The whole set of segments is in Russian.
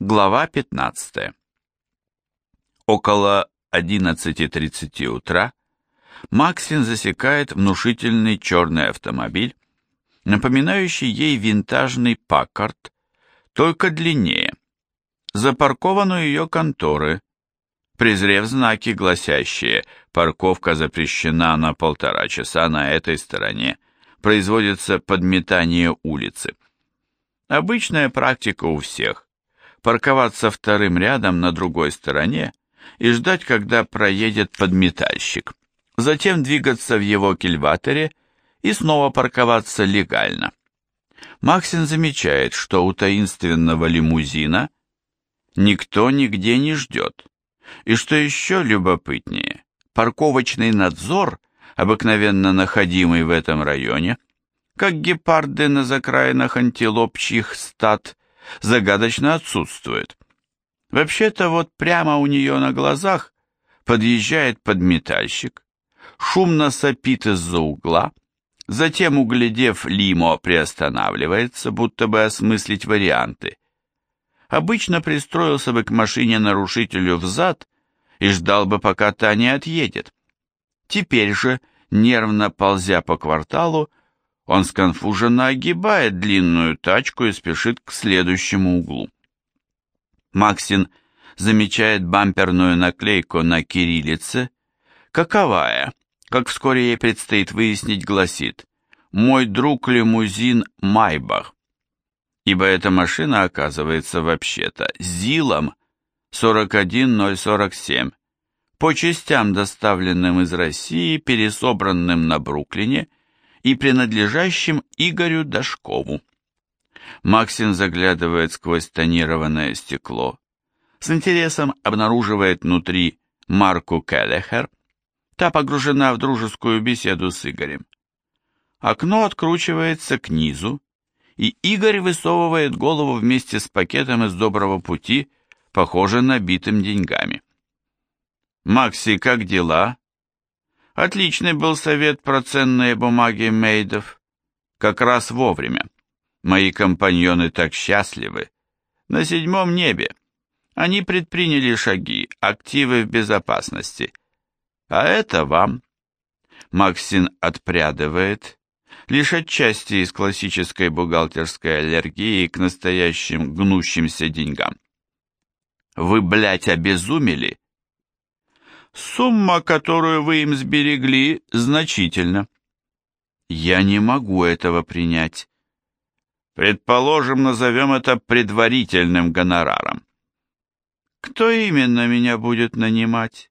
Глава 15. Около 11.30 утра Максин засекает внушительный черный автомобиль, напоминающий ей винтажный Паккарт, только длиннее. Запаркован у ее конторы, презрев знаки, гласящие «Парковка запрещена на полтора часа на этой стороне», производится подметание улицы. Обычная практика у всех парковаться вторым рядом на другой стороне и ждать, когда проедет подметальщик. Затем двигаться в его кильваторе и снова парковаться легально. Максин замечает, что у таинственного лимузина никто нигде не ждет. И что еще любопытнее, парковочный надзор, обыкновенно находимый в этом районе, как гепарды на закраинах антилопчьих стад, загадочно отсутствует. Вообще-то вот прямо у нее на глазах подъезжает подметальщик, шумно сопит из-за угла, затем, углядев Лимо, приостанавливается, будто бы осмыслить варианты. Обычно пристроился бы к машине нарушителю взад и ждал бы, пока та не отъедет. Теперь же, нервно ползя по кварталу, он сконфуженно огибает длинную тачку и спешит к следующему углу. Максин замечает бамперную наклейку на кириллице, каковая, как вскоре ей предстоит выяснить, гласит. «Мой друг лимузин Майбах», ибо эта машина оказывается вообще-то ЗИЛом 41047, по частям, доставленным из России, пересобранным на Бруклине и принадлежащим Игорю Дашкову. Максим заглядывает сквозь тонированное стекло, с интересом обнаруживает внутри Марку Келлехер, та погружена в дружескую беседу с Игорем. Окно откручивается к низу, и Игорь высовывает голову вместе с пакетом из доброго пути, похоже, набитым деньгами. «Макси, как дела?» Отличный был совет про ценные бумаги Мейдов. Как раз вовремя. Мои компаньоны так счастливы. На седьмом небе. Они предприняли шаги, активы в безопасности. А это вам. Максин отпрядывает, лишь отчасти из классической бухгалтерской аллергии к настоящим гнущимся деньгам. Вы, блядь, обезумели? Сумма, которую вы им сберегли, значительна. Я не могу этого принять. Предположим, назовем это предварительным гонораром. Кто именно меня будет нанимать?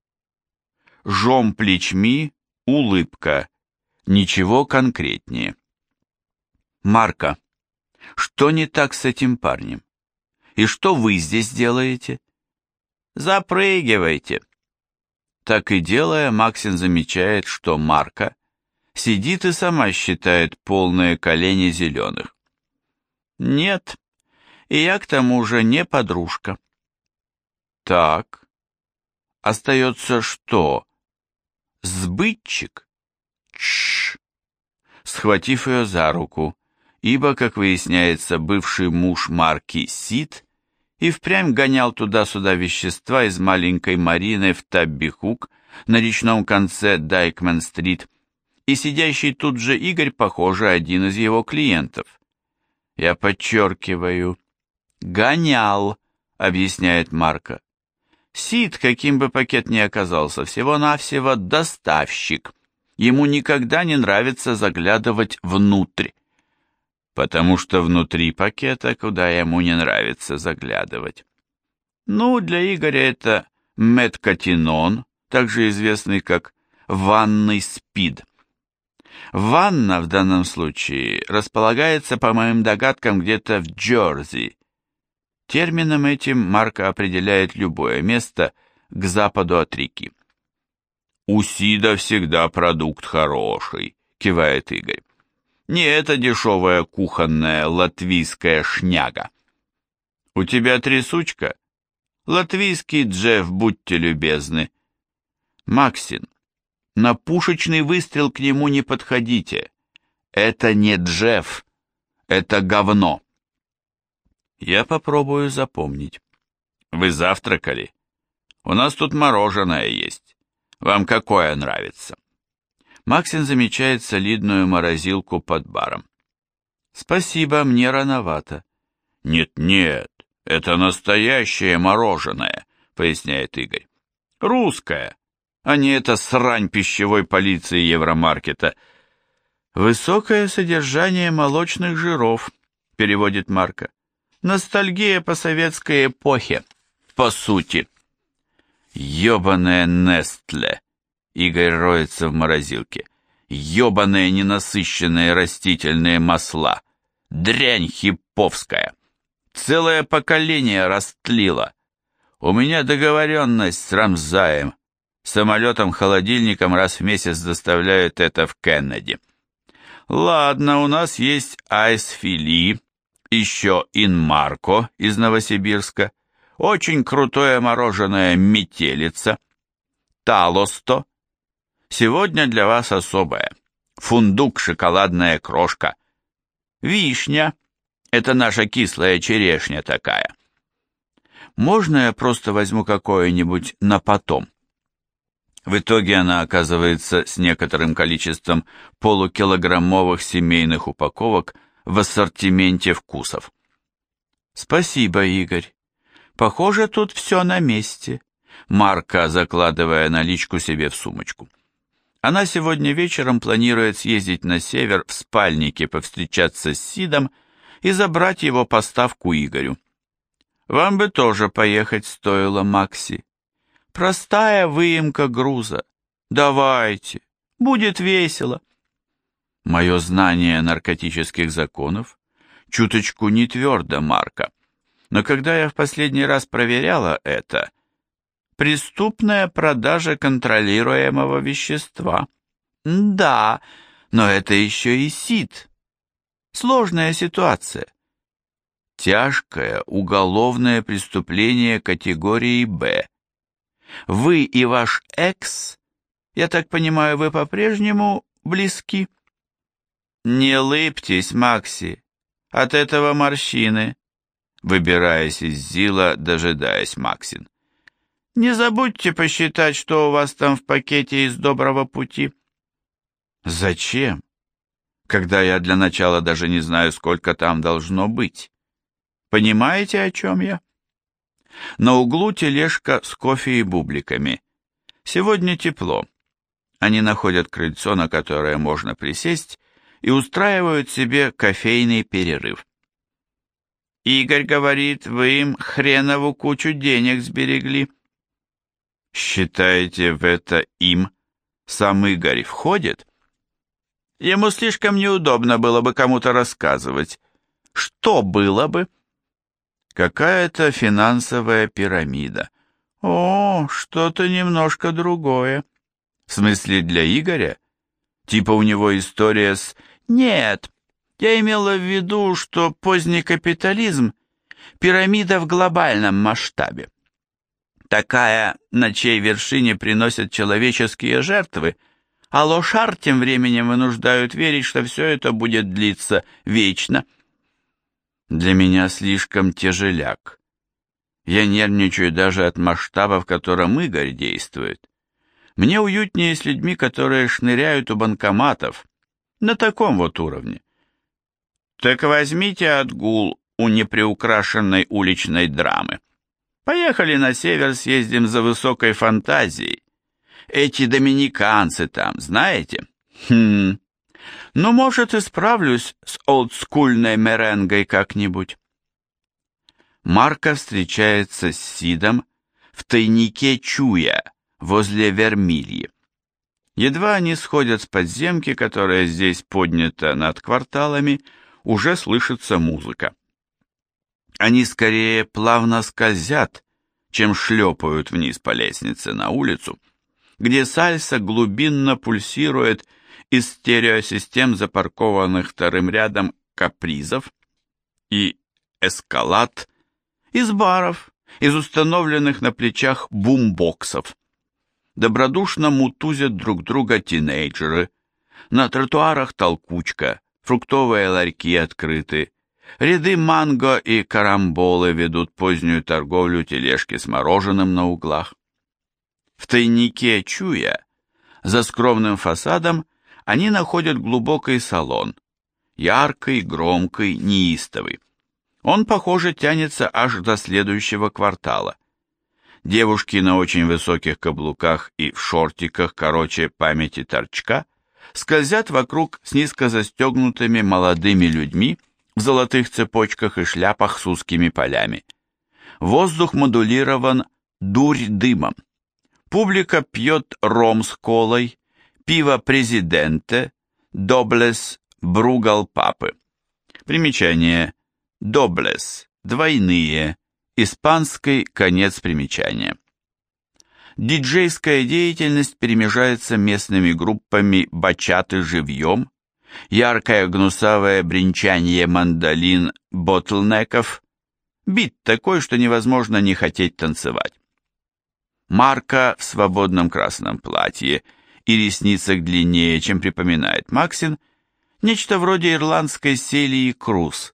Жом плечми, улыбка. Ничего конкретнее. Марка, что не так с этим парнем? И что вы здесь делаете? Запрыгивайте. Так и делая, Максин замечает, что Марка сидит и сама считает полные колени зеленых. Нет, и я к тому же не подружка. Так, остается что? Сбытчик? Чш. Схватив ее за руку, ибо, как выясняется, бывший муж Марки Сид и впрямь гонял туда-сюда вещества из маленькой Марины в Табби-Хук на речном конце Дайкмен-стрит, и сидящий тут же Игорь, похоже, один из его клиентов. Я подчеркиваю, гонял, объясняет Марка. Сид, каким бы пакет ни оказался, всего-навсего доставщик. Ему никогда не нравится заглядывать внутрь потому что внутри пакета, куда ему не нравится заглядывать. Ну, для Игоря это меткотинон, также известный как ванный спид. Ванна в данном случае располагается, по моим догадкам, где-то в Джерси. Термином этим Марка определяет любое место к западу от реки. «У Сида всегда продукт хороший», — кивает Игорь. Не эта дешевая кухонная латвийская шняга. У тебя трясучка? Латвийский Джефф, будьте любезны. Максин, на пушечный выстрел к нему не подходите. Это не Джефф, это говно. Я попробую запомнить. Вы завтракали? У нас тут мороженое есть. Вам какое нравится? Максин замечает солидную морозилку под баром. Спасибо, мне рановато. Нет-нет, это настоящее мороженое, поясняет Игорь. Русское, а не эта срань пищевой полиции Евромаркета. Высокое содержание молочных жиров, переводит Марка. Ностальгия по советской эпохе, по сути. Ёбаная Нестле. Игорь роется в морозилке. Ёбаные ненасыщенные растительные масла. Дрянь хиповская. Целое поколение растлило. У меня договоренность с Рамзаем. Самолетом-холодильником раз в месяц доставляют это в Кеннеди. Ладно, у нас есть айсфили, еще инмарко из Новосибирска, очень крутое мороженое метелица, талосто. Сегодня для вас особое. Фундук, шоколадная крошка. Вишня. Это наша кислая черешня такая. Можно я просто возьму какое-нибудь на потом? В итоге она оказывается с некоторым количеством полукилограммовых семейных упаковок в ассортименте вкусов. Спасибо, Игорь. Похоже, тут все на месте. Марка, закладывая наличку себе в сумочку. Она сегодня вечером планирует съездить на север в спальнике, повстречаться с Сидом и забрать его поставку Игорю. Вам бы тоже поехать стоило, Макси. Простая выемка груза. Давайте, будет весело. Мое знание наркотических законов чуточку не твердо, Марка. Но когда я в последний раз проверяла это, преступная продажа контролируемого вещества. Да, но это еще и СИД. Сложная ситуация. Тяжкое уголовное преступление категории «Б». Вы и ваш экс, я так понимаю, вы по-прежнему близки? Не лыбьтесь, Макси, от этого морщины выбираясь из Зила, дожидаясь Максин. «Не забудьте посчитать, что у вас там в пакете из доброго пути». «Зачем? Когда я для начала даже не знаю, сколько там должно быть. Понимаете, о чем я?» На углу тележка с кофе и бубликами. Сегодня тепло. Они находят крыльцо, на которое можно присесть, и устраивают себе кофейный перерыв. Игорь говорит, вы им хренову кучу денег сберегли. Считаете, в это им сам Игорь входит? Ему слишком неудобно было бы кому-то рассказывать. Что было бы? Какая-то финансовая пирамида. О, что-то немножко другое. В смысле, для Игоря? Типа у него история с... Нет, я имела в виду, что поздний капитализм – пирамида в глобальном масштабе. Такая, на чьей вершине приносят человеческие жертвы, а лошар тем временем вынуждают верить, что все это будет длиться вечно. Для меня слишком тяжеляк. Я нервничаю даже от масштаба, в котором Игорь действует. Мне уютнее с людьми, которые шныряют у банкоматов, на таком вот уровне. Так возьмите отгул у неприукрашенной уличной драмы. Поехали на север, съездим за высокой фантазией. Эти доминиканцы там, знаете? Хм. Ну, может, и справлюсь с олдскульной меренгой как-нибудь. Марка встречается с Сидом в тайнике Чуя возле Вермильи. Едва они сходят с подземки, которая здесь поднята над кварталами, уже слышится музыка. Они скорее плавно скользят, чем шлепают вниз по лестнице на улицу, где сальса глубинно пульсирует из стереосистем запаркованных вторым рядом капризов и эскалат, из баров, из установленных на плечах бумбоксов. Добродушно мутузят друг друга тинейджеры, на тротуарах толкучка, фруктовые ларьки открыты, Ряды манго и карамболы ведут позднюю торговлю тележки с мороженым на углах. В тайнике Чуя, за скромным фасадом, они находят глубокий салон, яркий, громкий, неистовый. Он, похоже, тянется аж до следующего квартала. Девушки на очень высоких каблуках и в шортиках, короче, памяти торчка, скользят вокруг с низко застегнутыми молодыми людьми в золотых цепочках и шляпах с узкими полями. Воздух модулирован дурь дымом. Публика пьет ром с колой, пиво президенте, доблес, бругал папы. Примечание. Доблес. Двойные. Испанский конец примечания. Диджейская деятельность перемежается местными группами бачаты живьем, яркое гнусавое бренчание мандолин ботлнеков, бит такой, что невозможно не хотеть танцевать. Марка в свободном красном платье и ресницах длиннее, чем припоминает Максин, нечто вроде ирландской Селии Круз,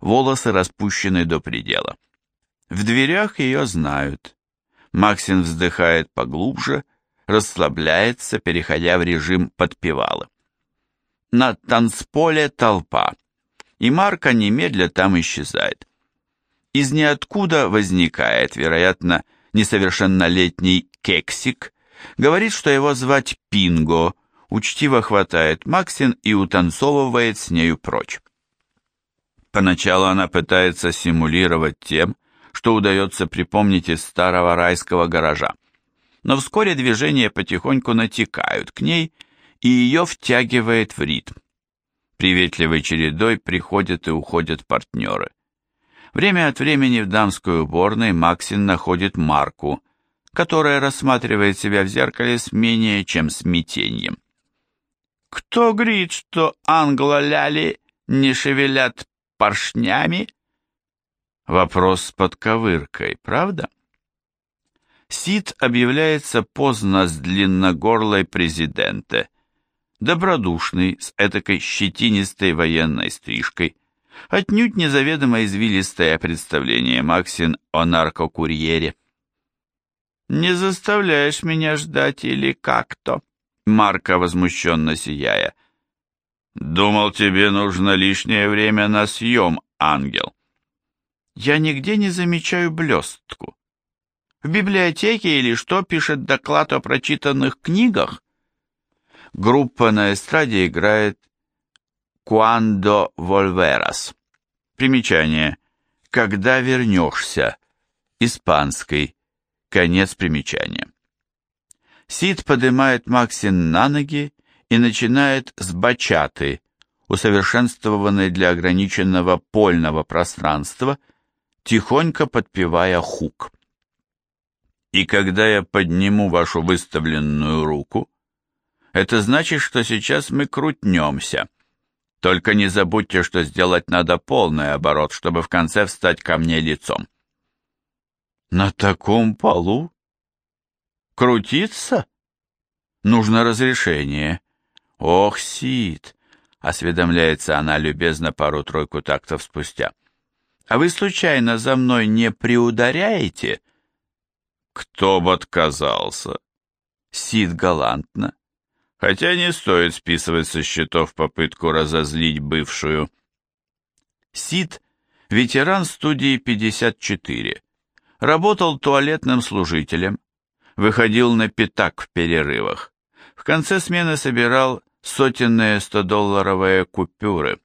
волосы распущены до предела. В дверях ее знают. Максин вздыхает поглубже, расслабляется, переходя в режим подпевала. На танцполе толпа, и Марка немедля там исчезает. Из ниоткуда возникает, вероятно, несовершеннолетний кексик, говорит, что его звать Пинго, учтиво хватает Максин и утанцовывает с нею прочь. Поначалу она пытается симулировать тем, что удается припомнить из старого райского гаража. Но вскоре движения потихоньку натекают к ней, и ее втягивает в ритм. Приветливой чередой приходят и уходят партнеры. Время от времени в дамской уборной Максин находит Марку, которая рассматривает себя в зеркале с менее чем смятением. «Кто говорит, что англо-ляли не шевелят поршнями?» Вопрос с подковыркой, правда? Сид объявляется поздно с длинногорлой президента, добродушный, с этакой щетинистой военной стрижкой, отнюдь незаведомо извилистое представление Максин о наркокурьере. «Не заставляешь меня ждать или как-то?» Марка возмущенно сияя. «Думал, тебе нужно лишнее время на съем, ангел». «Я нигде не замечаю блестку. В библиотеке или что пишет доклад о прочитанных книгах?» Группа на эстраде играет «Cuando volverás». Примечание. «Когда вернешься». Испанский. Конец примечания. Сид поднимает Максин на ноги и начинает с бачаты, усовершенствованной для ограниченного польного пространства, тихонько подпевая хук. И когда я подниму вашу выставленную руку, это значит, что сейчас мы крутнемся. Только не забудьте, что сделать надо полный оборот, чтобы в конце встать ко мне лицом. На таком полу? Крутиться? Нужно разрешение. Ох, Сид, осведомляется она любезно пару-тройку тактов спустя. А вы случайно за мной не приударяете? Кто бы отказался? Сид галантно. Хотя не стоит списывать со счетов попытку разозлить бывшую. Сид — ветеран студии 54 Работал туалетным служителем, выходил на пятак в перерывах. В конце смены собирал сотенные 100-долларовые купюры,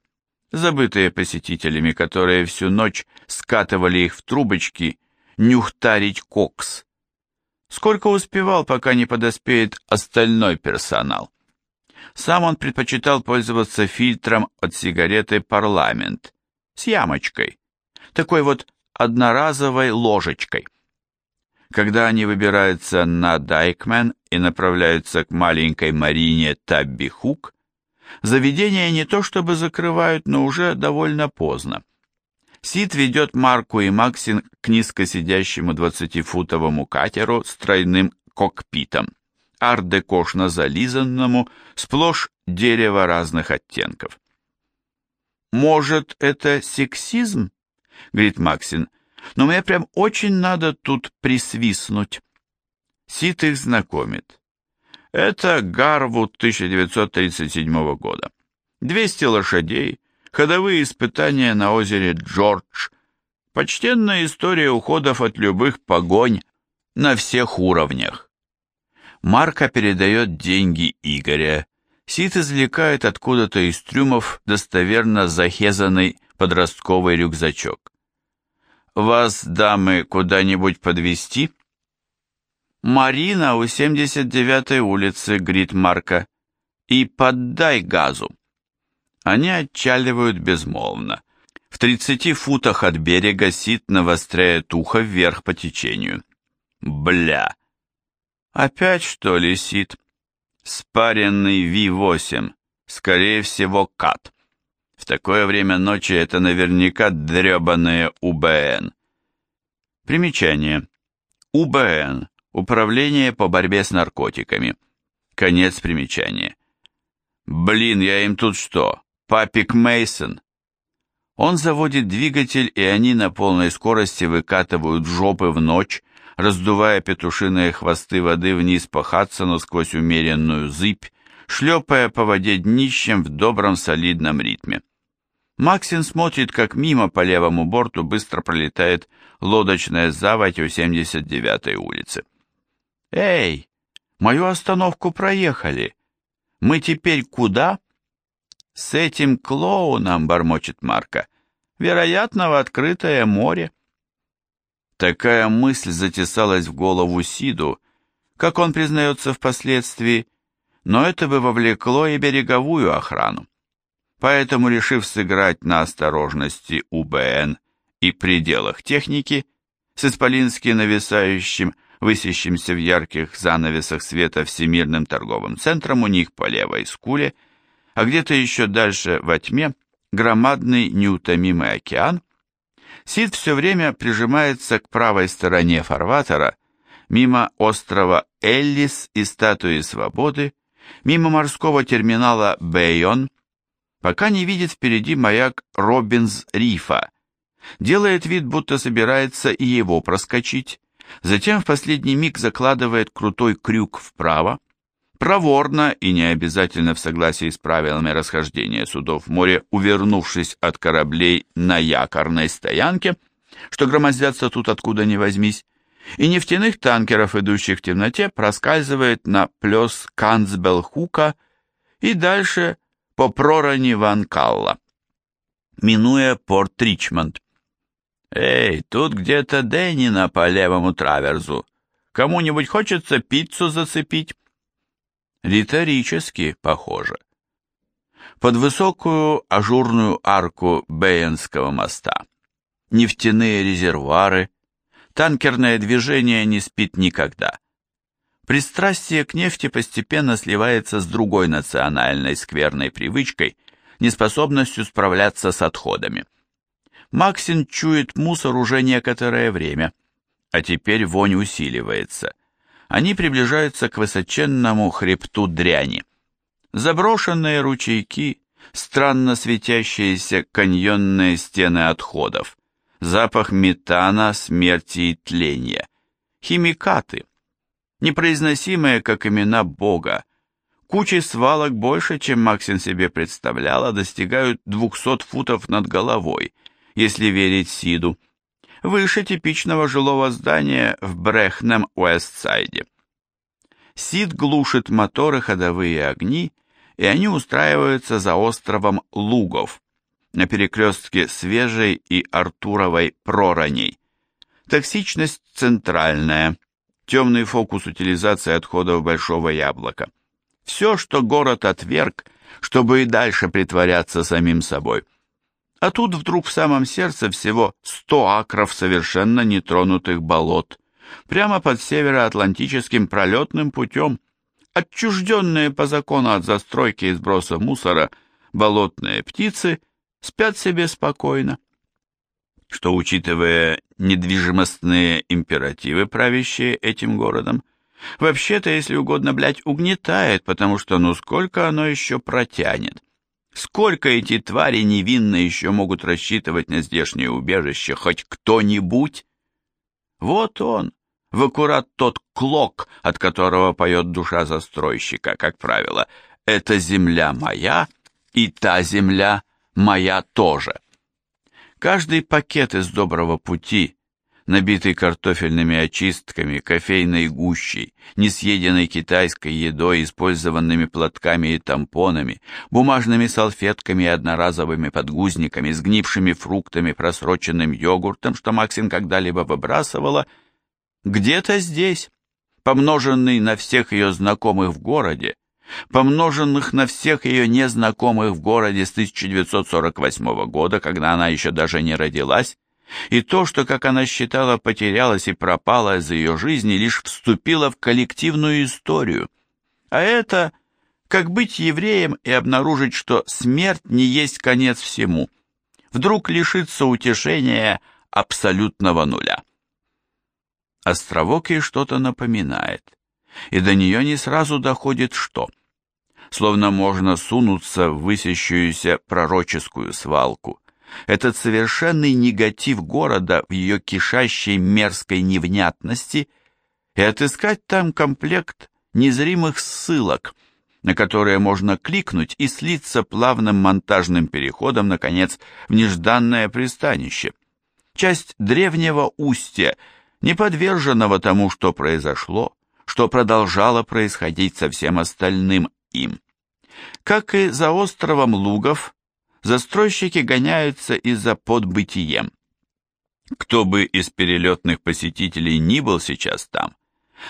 забытые посетителями, которые всю ночь скатывали их в трубочки, нюхтарить кокс. Сколько успевал, пока не подоспеет остальной персонал. Сам он предпочитал пользоваться фильтром от сигареты «Парламент» с ямочкой, такой вот одноразовой ложечкой. Когда они выбираются на Дайкмен и направляются к маленькой Марине Табби Хук, заведение не то чтобы закрывают, но уже довольно поздно. Сид ведет Марку и Максин к низко сидящему двадцатифутовому катеру с тройным кокпитом, ардекошно зализанному, сплошь дерево разных оттенков. может, это сексизм? Говорит Максин. Но мне прям очень надо тут присвистнуть. Сит их знакомит. Это Гарвуд 1937 года. 200 лошадей, ходовые испытания на озере Джордж, почтенная история уходов от любых погонь на всех уровнях. Марка передает деньги Игоря. Сит извлекает откуда-то из трюмов достоверно захезанный подростковый рюкзачок. «Вас, дамы, куда-нибудь подвести? «Марина у 79-й улицы», — говорит Марка. «И поддай газу». Они отчаливают безмолвно. В 30 футах от берега Сит навостряет ухо вверх по течению. «Бля!» «Опять, что ли, Сит?» «Спаренный Ви-8. Скорее всего, кат». В такое время ночи это наверняка дребаное УБН. Примечание. УБН. Управление по борьбе с наркотиками. Конец примечания. Блин, я им тут что, папик Мейсон? Он заводит двигатель, и они на полной скорости выкатывают жопы в ночь, раздувая петушиные хвосты воды вниз по Хадсону сквозь умеренную зыбь, шлепая по воде днищем в добром солидном ритме. Максин смотрит, как мимо по левому борту быстро пролетает лодочная заводь у 79-й улицы. «Эй, мою остановку проехали. Мы теперь куда?» «С этим клоуном», — бормочет Марка, — «вероятно, в открытое море». Такая мысль затесалась в голову Сиду, как он признается впоследствии, но это бы вовлекло и береговую охрану. Поэтому, решив сыграть на осторожности УБН и пределах техники, с исполински нависающим, высящимся в ярких занавесах света Всемирным торговым центром у них по левой скуле, а где-то еще дальше во тьме громадный неутомимый океан, Сид все время прижимается к правой стороне фарватера, мимо острова Эллис и статуи Свободы, мимо морского терминала Бейон, пока не видит впереди маяк Робинс-Рифа, делает вид, будто собирается и его проскочить, затем в последний миг закладывает крутой крюк вправо, проворно и не обязательно в согласии с правилами расхождения судов в море, увернувшись от кораблей на якорной стоянке, что громоздятся тут откуда ни возьмись, и нефтяных танкеров, идущих в темноте, проскальзывает на плес Канцбелхука и дальше по пророни Ван Калла, минуя порт Ричмонд. «Эй, тут где-то Деннина по левому траверзу. Кому-нибудь хочется пиццу зацепить?» Риторически похоже. Под высокую ажурную арку Бейенского моста. Нефтяные резервуары. Танкерное движение не спит никогда. Пристрастие к нефти постепенно сливается с другой национальной скверной привычкой, неспособностью справляться с отходами. Максин чует мусор уже некоторое время, а теперь вонь усиливается. Они приближаются к высоченному хребту дряни. Заброшенные ручейки, странно светящиеся каньонные стены отходов, запах метана, смерти и тления, химикаты – непроизносимые, как имена Бога. Кучи свалок больше, чем Максин себе представляла, достигают 200 футов над головой, если верить Сиду, выше типичного жилого здания в Брехнем Уэстсайде. Сид глушит моторы ходовые огни, и они устраиваются за островом Лугов, на перекрестке Свежей и Артуровой пророней. Токсичность центральная, темный фокус утилизации отходов Большого Яблока. Все, что город отверг, чтобы и дальше притворяться самим собой. А тут вдруг в самом сердце всего 100 акров совершенно нетронутых болот, прямо под североатлантическим пролетным путем, отчужденные по закону от застройки и сброса мусора, болотные птицы спят себе спокойно что, учитывая недвижимостные императивы, правящие этим городом, вообще-то, если угодно, блядь, угнетает, потому что ну сколько оно еще протянет. Сколько эти твари невинно еще могут рассчитывать на здешнее убежище хоть кто-нибудь? Вот он, в аккурат тот клок, от которого поет душа застройщика, как правило. Это земля моя, и та земля моя тоже. Каждый пакет из доброго пути набитый картофельными очистками, кофейной гущей, несъеденной китайской едой, использованными платками и тампонами, бумажными салфетками и одноразовыми подгузниками, сгнившими фруктами, просроченным йогуртом, что Максин когда-либо выбрасывала, где-то здесь, помноженный на всех ее знакомых в городе, помноженных на всех ее незнакомых в городе с 1948 года, когда она еще даже не родилась, и то, что, как она считала, потерялось и пропало из ее жизни, лишь вступило в коллективную историю. А это как быть евреем и обнаружить, что смерть не есть конец всему. Вдруг лишиться утешения абсолютного нуля. Островок ей что-то напоминает, и до нее не сразу доходит что. Словно можно сунуться в высящуюся пророческую свалку – этот совершенный негатив города в ее кишащей мерзкой невнятности и отыскать там комплект незримых ссылок, на которые можно кликнуть и слиться плавным монтажным переходом, наконец, в нежданное пристанище. Часть древнего устья, не подверженного тому, что произошло, что продолжало происходить со всем остальным им. Как и за островом Лугов, застройщики гоняются и за подбытием. Кто бы из перелетных посетителей ни был сейчас там,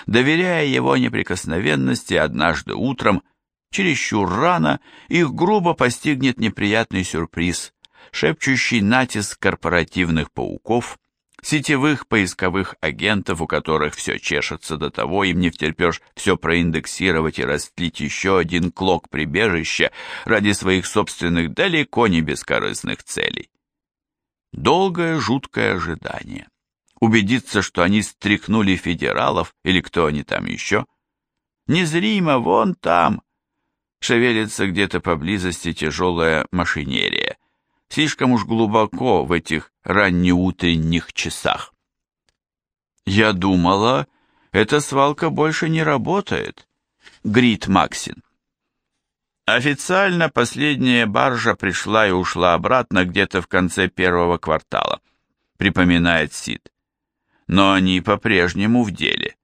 доверяя его неприкосновенности, однажды утром, чересчур рано, их грубо постигнет неприятный сюрприз, шепчущий натиск корпоративных пауков, сетевых поисковых агентов, у которых все чешется до того, им не втерпешь все проиндексировать и растлить еще один клок прибежища ради своих собственных далеко не бескорыстных целей. Долгое жуткое ожидание. Убедиться, что они стряхнули федералов, или кто они там еще. Незримо, вон там. Шевелится где-то поблизости тяжелая машинерия слишком уж глубоко в этих раннеутренних часах. «Я думала, эта свалка больше не работает», — грит Максин. Официально последняя баржа пришла и ушла обратно где-то в конце первого квартала, припоминает Сид. Но они по-прежнему в деле.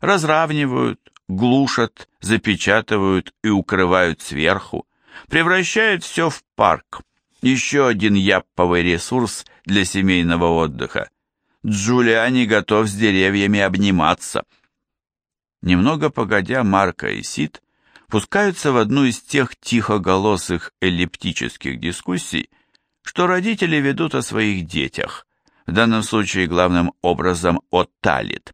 Разравнивают, глушат, запечатывают и укрывают сверху, превращают все в парк, еще один япповый ресурс для семейного отдыха. Джулиани готов с деревьями обниматься. Немного погодя, Марка и Сид пускаются в одну из тех тихоголосых эллиптических дискуссий, что родители ведут о своих детях, в данном случае главным образом о Талит.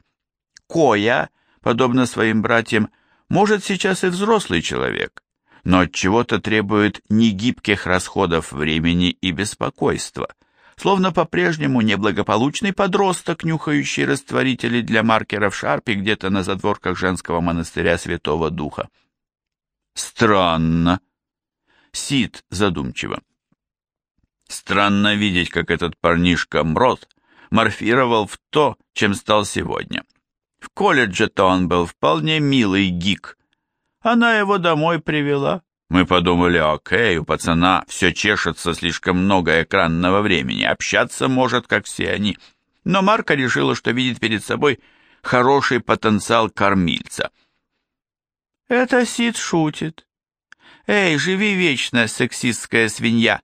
Коя, подобно своим братьям, может сейчас и взрослый человек, но от чего-то требует негибких расходов времени и беспокойства, словно по-прежнему неблагополучный подросток, нюхающий растворители для маркеров Шарпи где-то на задворках женского монастыря Святого Духа. Странно. Сид задумчиво. Странно видеть, как этот парнишка Мрот морфировал в то, чем стал сегодня. В колледже-то он был вполне милый гик, она его домой привела. Мы подумали, окей, у пацана все чешется, слишком много экранного времени, общаться может, как все они. Но Марка решила, что видит перед собой хороший потенциал кормильца. Это Сид шутит. Эй, живи вечно, сексистская свинья.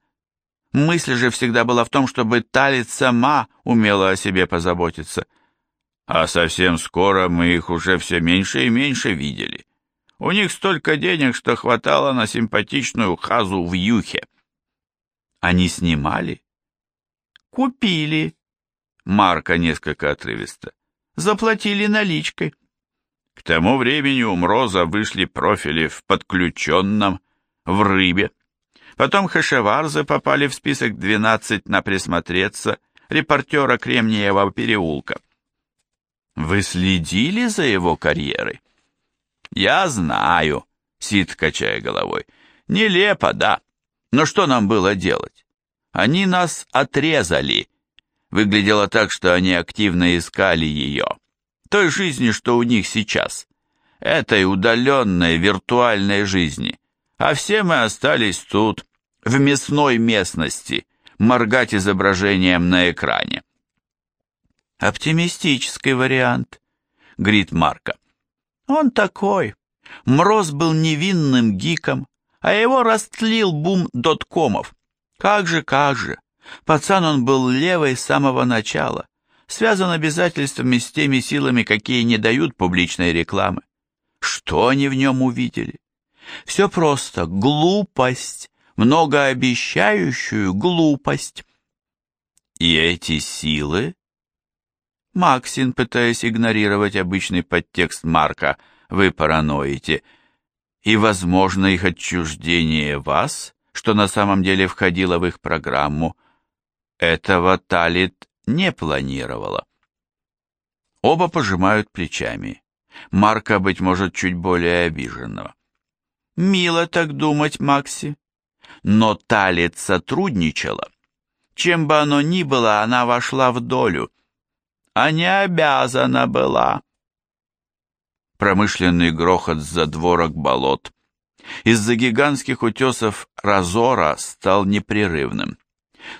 Мысль же всегда была в том, чтобы Талит сама умела о себе позаботиться. А совсем скоро мы их уже все меньше и меньше видели. У них столько денег, что хватало на симпатичную хазу в Юхе. Они снимали? Купили. Марка несколько отрывисто. Заплатили наличкой. К тому времени у Мроза вышли профили в подключенном, в рыбе. Потом Хашеварзы попали в список 12 на присмотреться репортера Кремниевого переулка. Вы следили за его карьерой? «Я знаю», — Сид, качая головой. «Нелепо, да. Но что нам было делать? Они нас отрезали. Выглядело так, что они активно искали ее. Той жизни, что у них сейчас. Этой удаленной виртуальной жизни. А все мы остались тут, в мясной местности, моргать изображением на экране. Оптимистический вариант, Грит Марка. Он такой. Мроз был невинным гиком, а его растлил бум доткомов. Как же, как же. Пацан он был левой с самого начала, связан обязательствами с теми силами, какие не дают публичной рекламы. Что они в нем увидели? Все просто. Глупость. Многообещающую глупость. И эти силы? Максин, пытаясь игнорировать обычный подтекст Марка, вы параноите. И, возможно, их отчуждение вас, что на самом деле входило в их программу, этого Талит не планировала. Оба пожимают плечами. Марка, быть может, чуть более обиженного. Мило так думать, Макси. Но Талит сотрудничала. Чем бы оно ни было, она вошла в долю. А не обязана была. Промышленный грохот с задворок болот. Из-за гигантских утесов Разора стал непрерывным.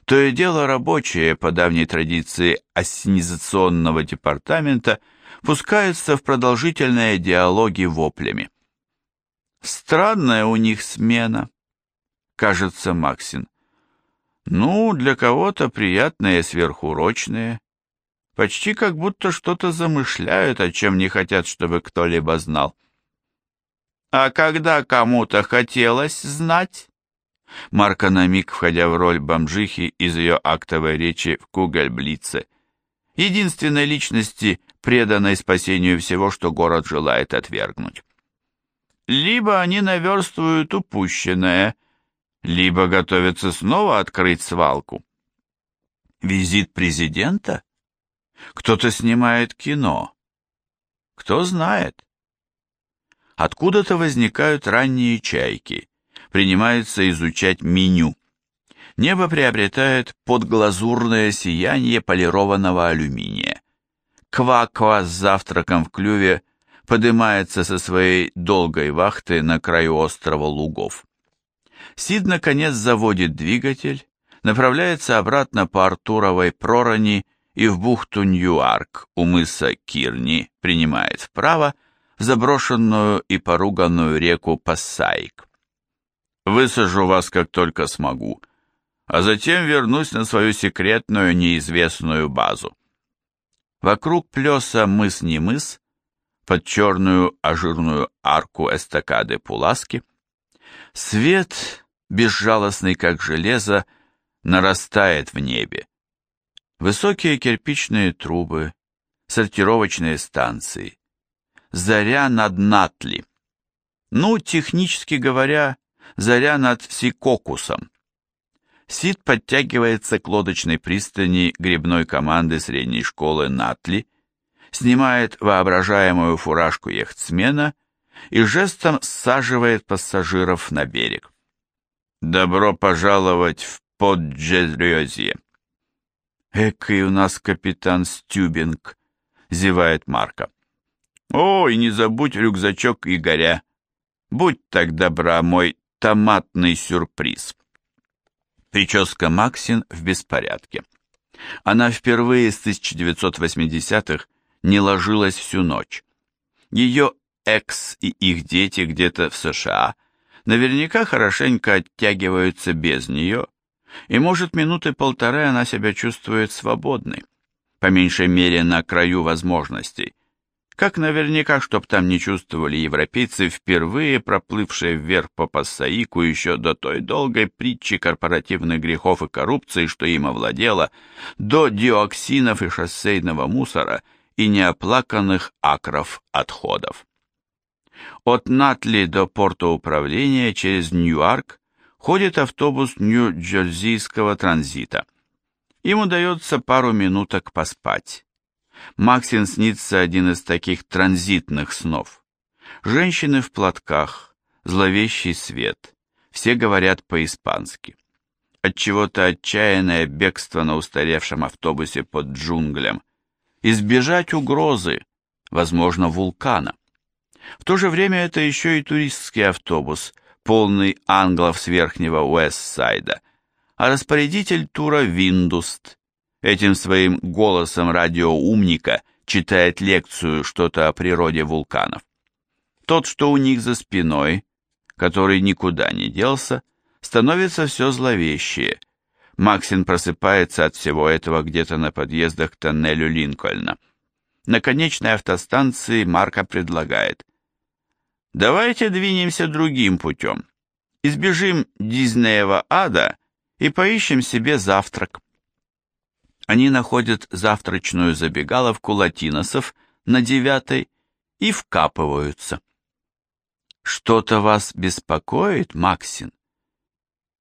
То и дело рабочие, по давней традиции ассенизационного департамента, пускаются в продолжительные диалоги воплями. Странная у них смена, кажется Максин. Ну, для кого-то приятные сверхурочные. Почти как будто что-то замышляют, о чем не хотят, чтобы кто-либо знал. А когда кому-то хотелось знать? Марка на миг, входя в роль бомжихи из ее актовой речи в Кугельблице, единственной личности, преданной спасению всего, что город желает отвергнуть либо они наверстывают упущенное, либо готовятся снова открыть свалку. Визит президента? Кто-то снимает кино. Кто знает? Откуда-то возникают ранние чайки, принимаются изучать меню. Небо приобретает подглазурное сияние полированного алюминия. Кваква с завтраком в клюве поднимается со своей долгой вахты на краю острова Лугов. Сид, наконец, заводит двигатель, направляется обратно по Артуровой пророни и в бухту Ньюарк у мыса Кирни принимает вправо в заброшенную и поруганную реку Пассаик. «Высажу вас, как только смогу, а затем вернусь на свою секретную неизвестную базу». Вокруг плеса мыс-не мыс, под черную ажурную арку эстакады Пуласки. Свет, безжалостный как железо, нарастает в небе. Высокие кирпичные трубы, сортировочные станции. Заря над Натли. Ну, технически говоря, заря над Сикокусом. Сид подтягивается к лодочной пристани грибной команды средней школы Натли снимает воображаемую фуражку яхтсмена и жестом саживает пассажиров на берег. «Добро пожаловать в Подджерезье!» «Экой у нас капитан Стюбинг!» — зевает Марка. «Ой, не забудь рюкзачок Игоря! Будь так добра, мой томатный сюрприз!» Прическа Максин в беспорядке. Она впервые с 1980-х не ложилась всю ночь. Ее экс и их дети где-то в США наверняка хорошенько оттягиваются без нее, и, может, минуты полторы она себя чувствует свободной, по меньшей мере на краю возможностей, как наверняка, чтоб там не чувствовали европейцы, впервые проплывшие вверх по Пассаику еще до той долгой притчи корпоративных грехов и коррупции, что им овладело, до диоксинов и шоссейного мусора – и неоплаканных акров отходов. От Натли до порта управления через Ньюарк ходит автобус Нью-Джерсийского транзита. Им удается пару минуток поспать. Максин снится один из таких транзитных снов. Женщины в платках, зловещий свет, все говорят по-испански. Отчего-то отчаянное бегство на устаревшем автобусе под джунглям. Избежать угрозы, возможно, вулкана. В то же время это еще и туристский автобус, полный англов с верхнего Уэстсайда, а распорядитель тура Виндуст этим своим голосом радиоумника читает лекцию что-то о природе вулканов. Тот, что у них за спиной, который никуда не делся, становится все зловещее. Максин просыпается от всего этого где-то на подъездах к тоннелю Линкольна. На конечной автостанции Марка предлагает. «Давайте двинемся другим путем. Избежим Диснеева ада и поищем себе завтрак». Они находят завтрачную забегаловку латиносов на девятой и вкапываются. «Что-то вас беспокоит, Максин?»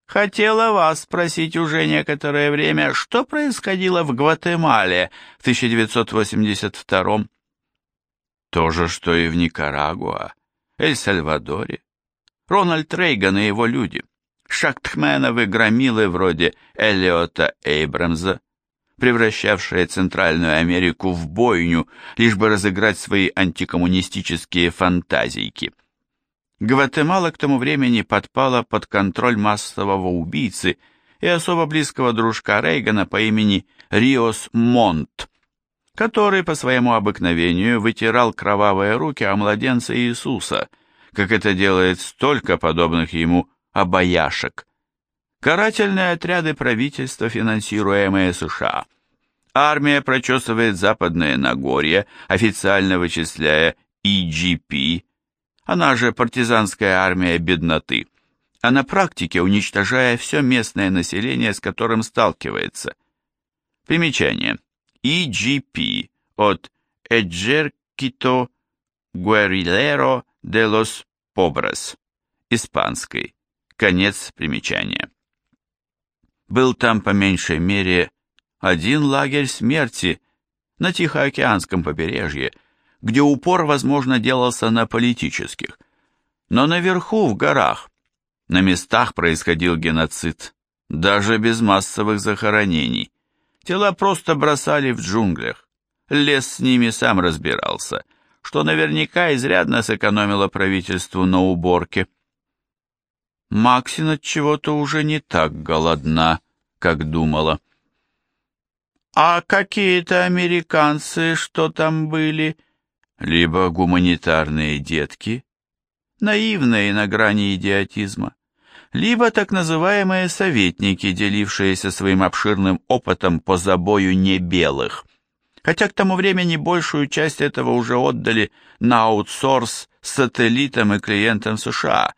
Хотела вас спросить уже некоторое время, что происходило в Гватемале в 1982 -м? То же, что и в Никарагуа, Эль-Сальвадоре. Рональд Рейган и его люди. Шактхменовы громилы вроде Эллиота Эйбрамза, превращавшие Центральную Америку в бойню, лишь бы разыграть свои антикоммунистические фантазийки. Гватемала к тому времени подпала под контроль массового убийцы и особо близкого дружка Рейгана по имени Риос Монт, который по своему обыкновению вытирал кровавые руки о младенца Иисуса, как это делает столько подобных ему обаяшек. Карательные отряды правительства, финансируемые США. Армия прочесывает западное Нагорье, официально вычисляя EGP, она же партизанская армия бедноты, а на практике уничтожая все местное население, с которым сталкивается. Примечание. EGP от Ejercito Guerrillero de los Pobres, испанской. Конец примечания. Был там по меньшей мере один лагерь смерти на Тихоокеанском побережье, где упор, возможно, делался на политических. Но наверху, в горах, на местах происходил геноцид, даже без массовых захоронений. Тела просто бросали в джунглях. Лес с ними сам разбирался, что наверняка изрядно сэкономило правительству на уборке. Максин от чего-то уже не так голодна, как думала. «А какие-то американцы, что там были?» либо гуманитарные детки, наивные на грани идиотизма, либо так называемые советники, делившиеся своим обширным опытом по забою небелых, хотя к тому времени большую часть этого уже отдали на аутсорс сателлитам и клиентам США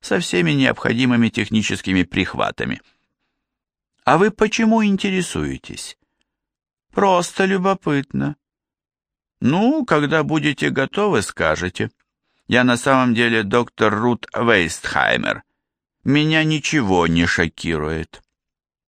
со всеми необходимыми техническими прихватами. А вы почему интересуетесь? Просто любопытно. Ну, когда будете готовы, скажете. Я на самом деле доктор Рут Вейстхаймер. Меня ничего не шокирует.